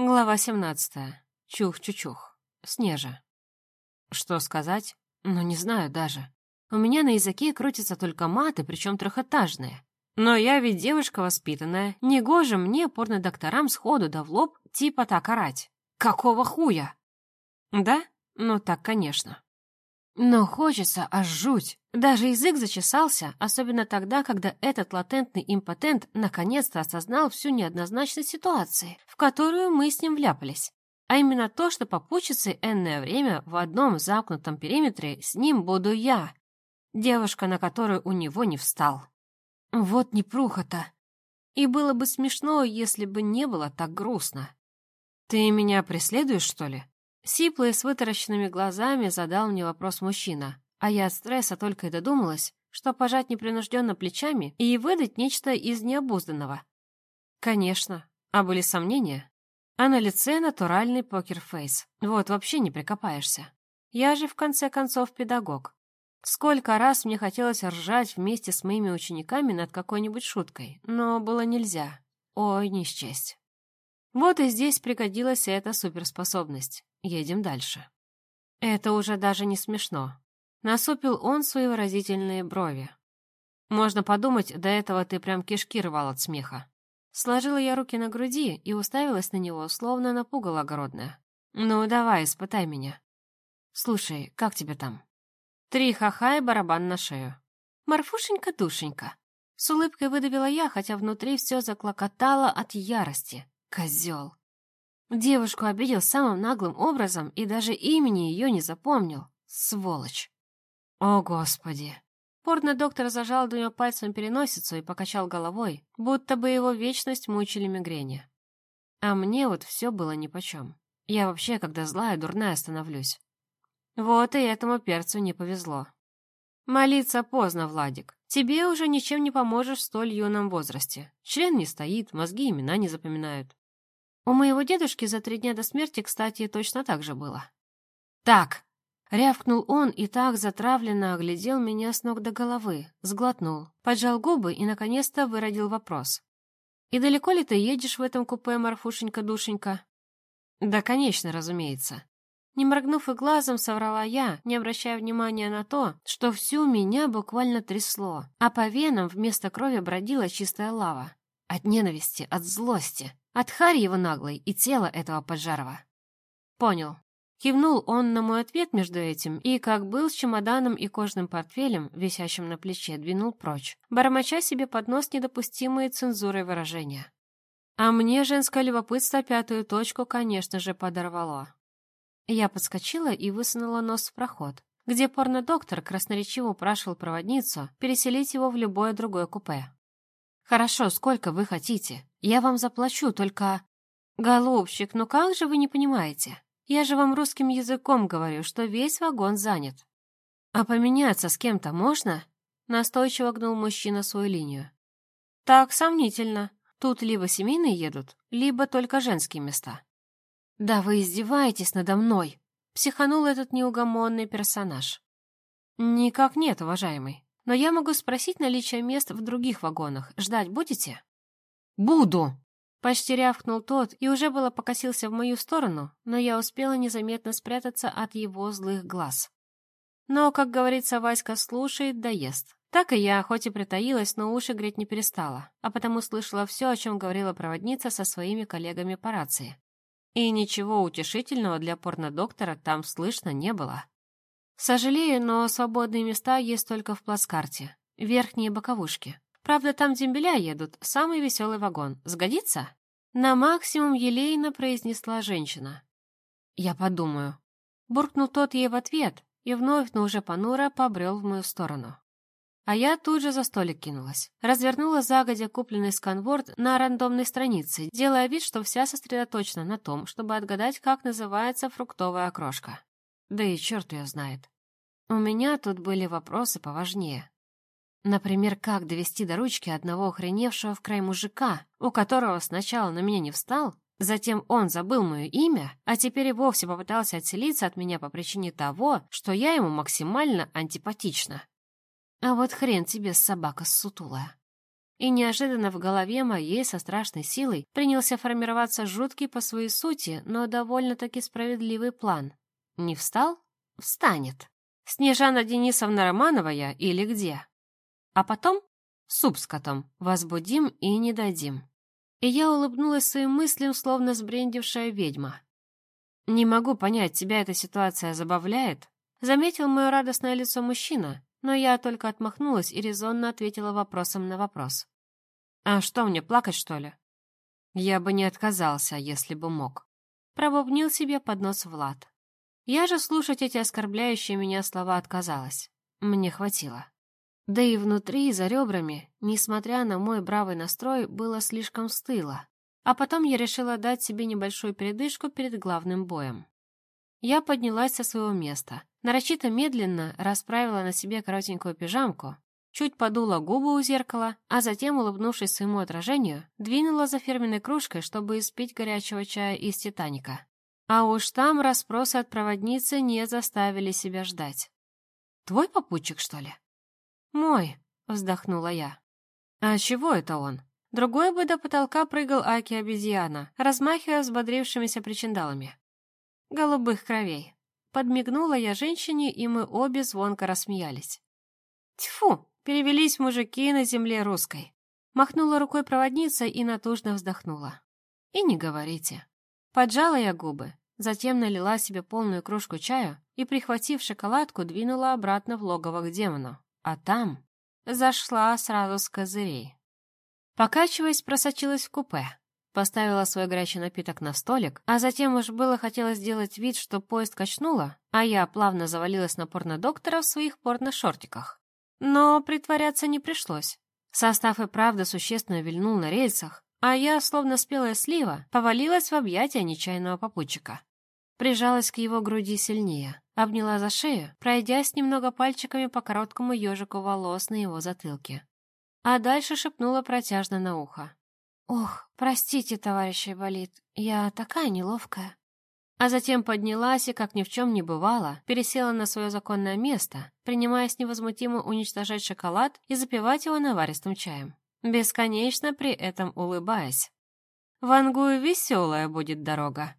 Глава 17. Чух-чучух. Снежа. Что сказать? Ну, не знаю даже. У меня на языке крутятся только маты, причем трехэтажные. Но я ведь девушка воспитанная. Негоже мне, порнодокторам, сходу да в лоб, типа так орать. Какого хуя? Да? Ну так, конечно. Но хочется аж жуть. Даже язык зачесался, особенно тогда, когда этот латентный импотент наконец-то осознал всю неоднозначность ситуации, в которую мы с ним вляпались. А именно то, что попутчицей энное время в одном замкнутом периметре с ним буду я, девушка, на которую у него не встал. Вот непруха-то. И было бы смешно, если бы не было так грустно. «Ты меня преследуешь, что ли?» Сиплый с вытаращенными глазами задал мне вопрос мужчина, а я от стресса только и додумалась, что пожать непринужденно плечами и выдать нечто из необузданного. Конечно. А были сомнения? А на лице натуральный покерфейс. Вот, вообще не прикопаешься. Я же, в конце концов, педагог. Сколько раз мне хотелось ржать вместе с моими учениками над какой-нибудь шуткой, но было нельзя. Ой, не счесть. Вот и здесь пригодилась эта суперспособность. Едем дальше. Это уже даже не смешно. Насупил он свои выразительные брови. Можно подумать, до этого ты прям кишки рвал от смеха. Сложила я руки на груди и уставилась на него, словно напугала огородная. Ну, давай, испытай меня. Слушай, как тебе там? Три ха-ха и барабан на шею. Марфушенька-душенька. С улыбкой выдавила я, хотя внутри все заклокотало от ярости. Козел. Девушку обидел самым наглым образом и даже имени ее не запомнил. Сволочь. О, Господи. Порно-доктор зажал двумя пальцами переносицу и покачал головой, будто бы его вечность мучили мигрени. А мне вот все было нипочем. Я вообще, когда злая, дурная становлюсь. Вот и этому перцу не повезло. Молиться поздно, Владик. Тебе уже ничем не поможешь в столь юном возрасте. Член не стоит, мозги имена не запоминают. У моего дедушки за три дня до смерти, кстати, точно так же было. «Так!» — рявкнул он и так затравленно оглядел меня с ног до головы, сглотнул, поджал губы и, наконец-то, выродил вопрос. «И далеко ли ты едешь в этом купе, Марфушенька-душенька?» «Да, конечно, разумеется. Не моргнув и глазом, соврала я, не обращая внимания на то, что всю меня буквально трясло, а по венам вместо крови бродила чистая лава. От ненависти, от злости, от хари его наглой и тела этого поджарова. Понял. Кивнул он на мой ответ между этим и, как был с чемоданом и кожным портфелем, висящим на плече, двинул прочь, бормоча себе под нос недопустимые цензурой выражения. А мне женское любопытство пятую точку, конечно же, подорвало. Я подскочила и высунула нос в проход, где порнодоктор красноречиво упрашивал проводницу переселить его в любое другое купе. «Хорошо, сколько вы хотите? Я вам заплачу, только...» «Голубчик, ну как же вы не понимаете? Я же вам русским языком говорю, что весь вагон занят». «А поменяться с кем-то можно?» Настойчиво гнул мужчина свою линию. «Так, сомнительно. Тут либо семейные едут, либо только женские места. «Да вы издеваетесь надо мной!» — психанул этот неугомонный персонаж. «Никак нет, уважаемый. Но я могу спросить наличие мест в других вагонах. Ждать будете?» «Буду!» Почти рявкнул тот и уже было покосился в мою сторону, но я успела незаметно спрятаться от его злых глаз. Но, как говорится, Васька слушает да ест. Так и я, хоть и притаилась, но уши греть не перестала, а потому слышала все, о чем говорила проводница со своими коллегами по рации. И ничего утешительного для порнодоктора там слышно не было. Сожалею, но свободные места есть только в плацкарте. Верхние боковушки. Правда, там дембеля едут, самый веселый вагон. Сгодится? На максимум елейно произнесла женщина. Я подумаю. Буркнул тот ей в ответ и вновь, но уже понуро, побрел в мою сторону. А я тут же за столик кинулась. Развернула загодя купленный сканворд на рандомной странице, делая вид, что вся сосредоточена на том, чтобы отгадать, как называется фруктовая окрошка. Да и черт ее знает. У меня тут были вопросы поважнее. Например, как довести до ручки одного охреневшего в край мужика, у которого сначала на меня не встал, затем он забыл мое имя, а теперь и вовсе попытался отселиться от меня по причине того, что я ему максимально антипатична. А вот хрен тебе, собака сутулая. И неожиданно в голове моей со страшной силой принялся формироваться жуткий по своей сути, но довольно-таки справедливый план. Не встал? Встанет. Снежана Денисовна Романова я или где? А потом суп с котом возбудим и не дадим. И я улыбнулась своим мыслям, словно сбрендившая ведьма. «Не могу понять, тебя эта ситуация забавляет?» Заметил мое радостное лицо мужчина, но я только отмахнулась и резонно ответила вопросом на вопрос. «А что, мне плакать, что ли?» «Я бы не отказался, если бы мог», — пробубнил себе под нос Влад. Я же слушать эти оскорбляющие меня слова отказалась. Мне хватило. Да и внутри, за ребрами, несмотря на мой бравый настрой, было слишком стыло. А потом я решила дать себе небольшую передышку перед главным боем. Я поднялась со своего места, нарочито медленно расправила на себе коротенькую пижамку, чуть подула губы у зеркала, а затем, улыбнувшись своему отражению, двинула за фирменной кружкой, чтобы испить горячего чая из «Титаника». А уж там расспросы от проводницы не заставили себя ждать. «Твой попутчик, что ли?» «Мой», — вздохнула я. «А чего это он?» Другой бы до потолка прыгал Аки-обезьяна, размахивая взбодрившимися причиндалами. «Голубых кровей». Подмигнула я женщине, и мы обе звонко рассмеялись. «Тьфу!» — перевелись мужики на земле русской. Махнула рукой проводница и натужно вздохнула. «И не говорите». Поджала я губы, затем налила себе полную кружку чая и, прихватив шоколадку, двинула обратно в логово к демону. А там зашла сразу с козырей. Покачиваясь, просочилась в купе. Поставила свой горячий напиток на столик, а затем уж было хотелось сделать вид, что поезд качнуло, а я плавно завалилась на порнодоктора в своих порно-шортиках. Но притворяться не пришлось. Состав и правда существенно вильнул на рельсах, а я, словно спелая слива, повалилась в объятия нечаянного попутчика. Прижалась к его груди сильнее, обняла за шею, пройдясь немного пальчиками по короткому ежику волос на его затылке. А дальше шепнула протяжно на ухо. «Ох, простите, товарищ болит, я такая неловкая». А затем поднялась и, как ни в чем не бывало, пересела на свое законное место, принимаясь невозмутимо уничтожать шоколад и запивать его наваристым чаем бесконечно при этом улыбаясь. В Ангую веселая будет дорога.